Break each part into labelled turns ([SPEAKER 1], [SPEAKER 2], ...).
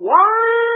[SPEAKER 1] One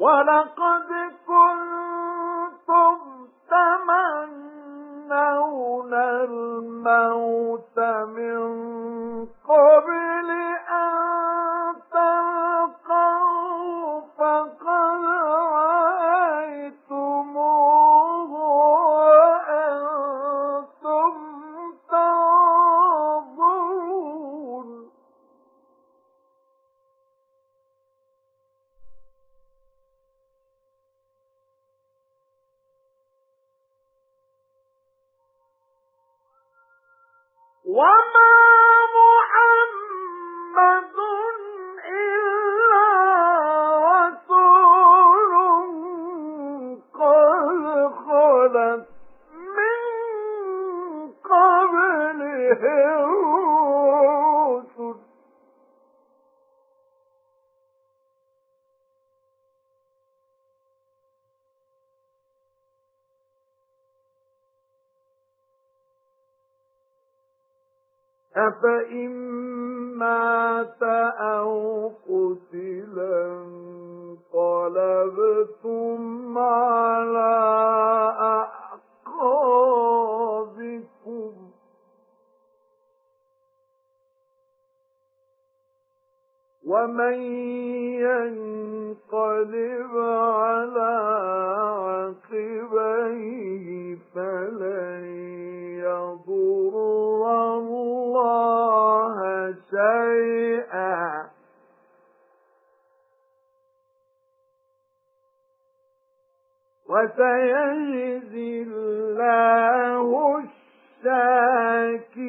[SPEAKER 1] وَلَقَدْ كُنتُمْ وَمَا مُحَمَّدٌ إِلَّا رَسُولٌ قَدْ خَلَتْ مِن قَبْلِهِ أَفَإِن مَّاتَ أَوْ قُتِلَ انقَلَبْتُمْ عَلَى أَعْقَابِكُمْ وَمَن يَنقَلِبْ عَلَى وَسَيَجْزِي اللَّهُ الشَّاكِرِينَ.